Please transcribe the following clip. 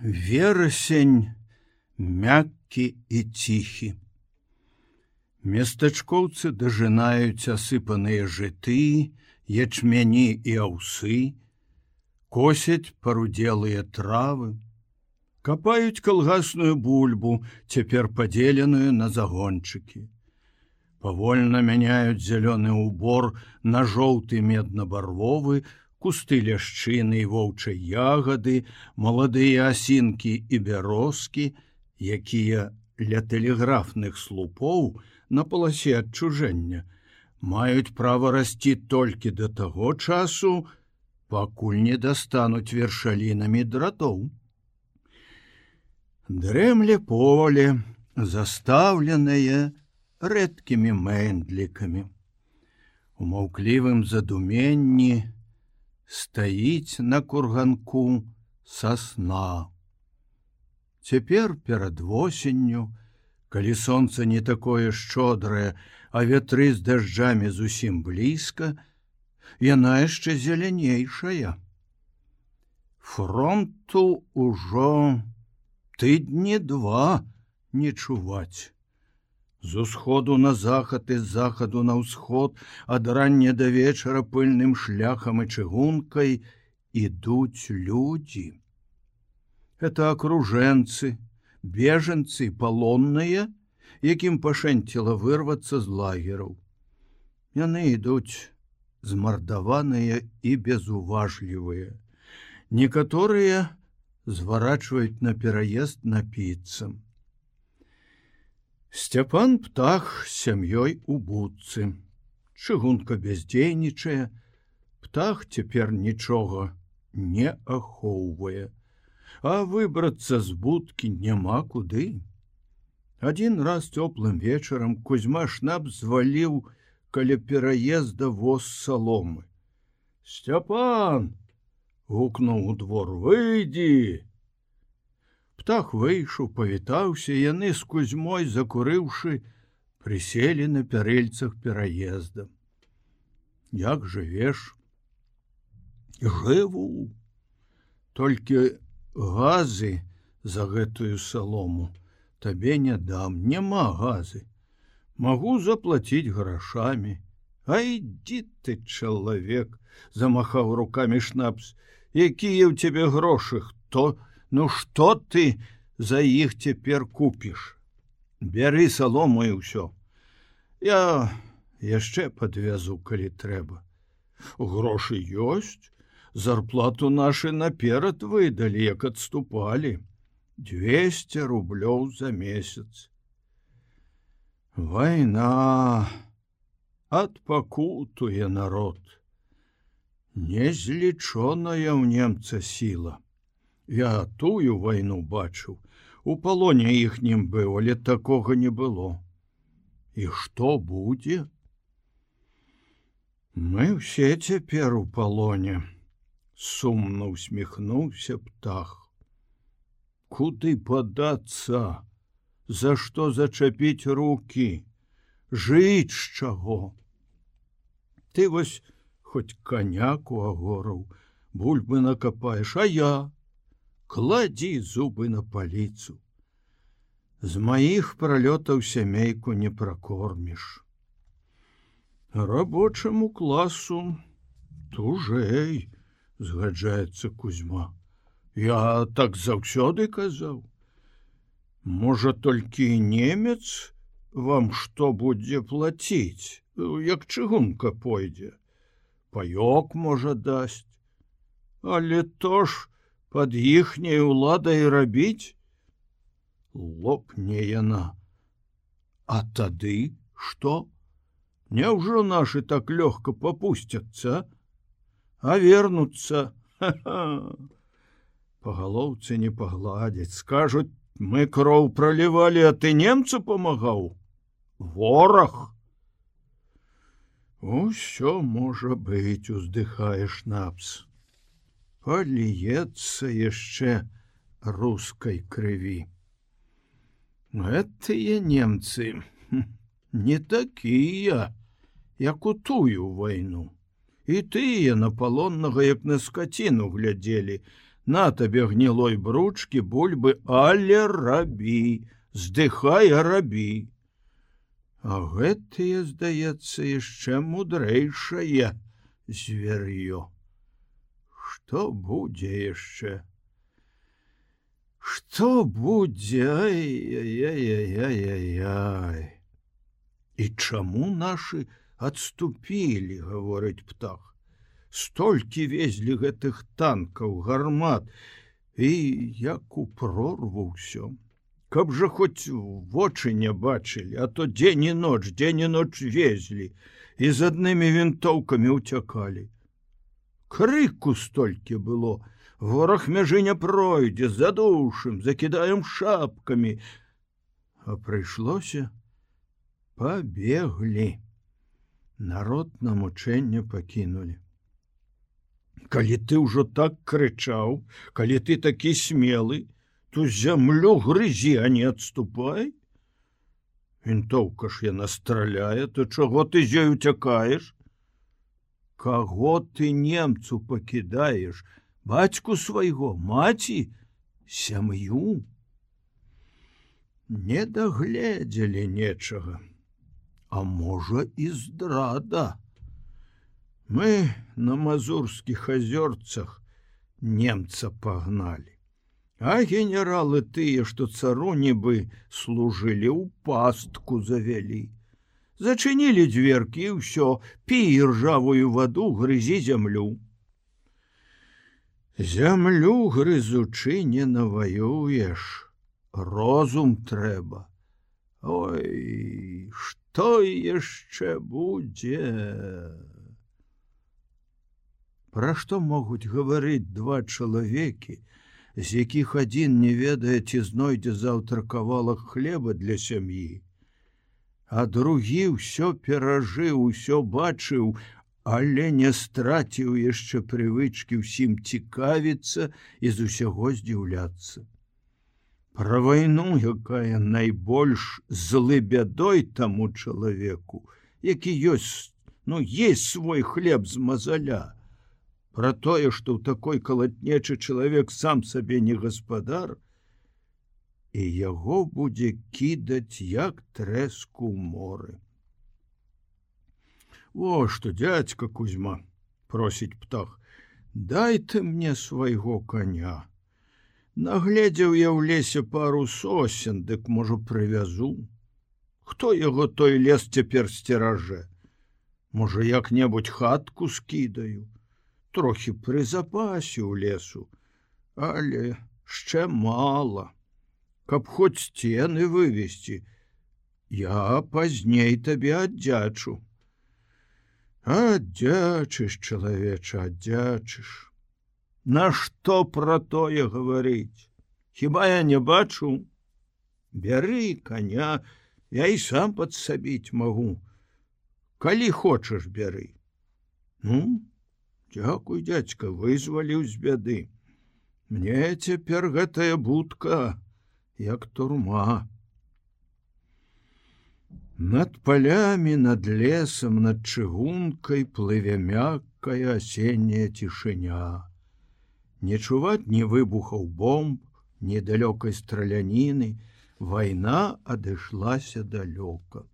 верасень мяккі і ціхі. Местачкоўцы дажынаюць асыпаныя жыты, ячмяні і аўсы, косяць парудзелыя травы, капаюць калгасную бульбу, цяпер падзеленую на загончыкі. Павольна мяняюць зялёны ўбор на жоўты медна-барвовы, кусты ляшчыны воўчай ягады, маладыя асінкі і бярозкі, якія ля тэлеграфных слупоў на паласе адчужэння маюць права расці толькі да таго часу, пакуль не дастануць вершалінамі дратоў. Дрэмле поле, застаўленае рэдкімі мэндлікамі. У маўклівым задуменні, стаіць на курганку сосна. Цяпер перад восенню, калі сонца не такое шчодрае, а ветры з дажджамі зусім блізка, яна яшчэ зелянейшая. Фронту ўжо тыдні два не чуваць. З усходу на захад і з захаду на ўсход ад рання да вечара пыльным шляхам і чыгункай ідуць людзі. Это акружэнцы, бежанцы палонныя, якім пашэнціла вырвацца з лагераў. Яны ідуць змардаваныя і безуважлівыя. Некаторыя зварачваюць на пераезд напіцца. Сцяпан птах сям'ёй у будцы. Чыгунка бяздзейнічае, птах цяпер нічога не ахоўвае, А выбрацца з будкі няма куды. Адзін раз цёплым вечарам кузьма шнап зваліў каля пераезда воз саломы. Сцяпан! гукнуў у двор выйдзі! Птах выйшаў, павітаўся, яны з кузьмой закурыўшы, прыселі на пярэльцах пераезда. Як жывеш? Жыву, толькі газы за гэтую салому табе не дам, няма газы. Магу заплаціць грашамі. Айдзі ты чалавек, замахаў руками шнапс, якія ў цябе грошы, хто, Ну что ты за іх цяпер купіш? Бяры салому і ўсё. Я яшчэ подвязу, калі трэба. Грошы ёсць, зарплату нашы наперад выдалі, як адступалі. 200 рублёў за месяц. Вайна адпакутуе народ. Незлічоная ў немца сіла. Я тую вайну бачыў. У палоне іхнім быў, але такога не было. І што будзе? Мы ўсе цяпер у палоне. Сумна усміхнуўся птах. Куды падацца? За што зачапіць руки? Жыць з чаго? Ты вось хоць каняку агораў, бульбы накапаеш, а я, кладзі зубы на паліцу. З маіх пралётаў сямейку не пракорміш. Рабочаму класу тужэй, згаджаецца кузьма. Я так заўсёды казаў. Можа толькі немец вам што будзе плаціць, як чыгунка пойдзе. Паёк можа дасць, Але то ж, под іхняй уладай рабіць лопне яна а тады что? Няўжо наши так лёгка попусцяцца а вернуцца по галоўцы не пагладзяць скажуць мы кроў пролівалі а ты немцу помагаў вораг усё можа быць уздыхаеш напс паліецца яшчэ рускай крыві. Гэтыя немцы не такія, як у тую вайну. І тыя на палоннага, як на скаціну глядзелі, на табе гнілой бручки бульбы але рабі здыхай рабі А гэтые здаецца яшчэ мудрэйшае звер'ё Што будзе яшчэ Што будзе яй І чаму нашы адступілі гаворыць птах? Столькі везлі гэтых танкаў гармат. І як у прорву ўсё каб жа хоць вочы не бачылі а то дзень і ноч дзень і ноч везлі і з аднымі вінтоўкамі ўцякалі крыку столькі было. Вораг мяжы не пройдзе задушым закідаем шапкамі. А прыйшлося побеглі народ на мучэнне пакінули калі ты ўжо так крычаў калі ты такі смелы то зямлю грызі а не адступай. Вінтоўка ж яна страляе то чаго ты з ёй уцякаеш каго ты немцу пакідаеш бацьку свайго маці сям'ю не дагледзелі нечага а можа і здрада Мы на мазурскіх азёрцах немца пагналі. А генералы тыя, што цару нібы служылі ў пастку завялі. Зачынілі дзверкі і ўсё, пі ржавую ваду грызі зямлю. Зямлю грызучы не наваюеш, розум трэба. Ой, што яшчэ будзе? Пра што могуць гаварыць два чалавекі, з якіх адзін не ведае, ці знойдзе заўтра кавалак хлеба для сям'і. А другі ўсё перажыў, усё бачыў, але не страціў яшчэ прывычкі ўсім цікавіцца і з усяго здзіўляцца. Пра вайну, якая найбольш злы бядой таму чалавеку, які ёсць, ну есть свой хлеб з мазаля, про тое что ў такой калатнечы чалавек сам сабе не гаспадар і яго будзе кідаць як трэску моры. О что дядька кузьма просіць птах дай ты мне свайго коня нагледзеў я ў лесе пару сосен дык можу прывязу. Хто яго той лес цяпер сцеражэ можа як-небудзь хатку скідаю трохі пры запасе ў лесу, але яшчэ мала, каб хоць сцены вывесці, я пазней табе аддзячу. Аддзячыш чалавеча аддзячыш. Нашто пра тое гаварыць? Хіба я не бачу? Бяры коня, я і сам падсабіць магу. Калі хочаш бяры. Ну, Дякуй дядька вызваліў з бяды. Мне цяпер гэтая будка, як турма. Над палямі над лесам над чыгункай плыве мяккая асенняя цішыня. Не чуваць ні выбухаў бомб, недалёкай страляніны, вайна адышлася далёка.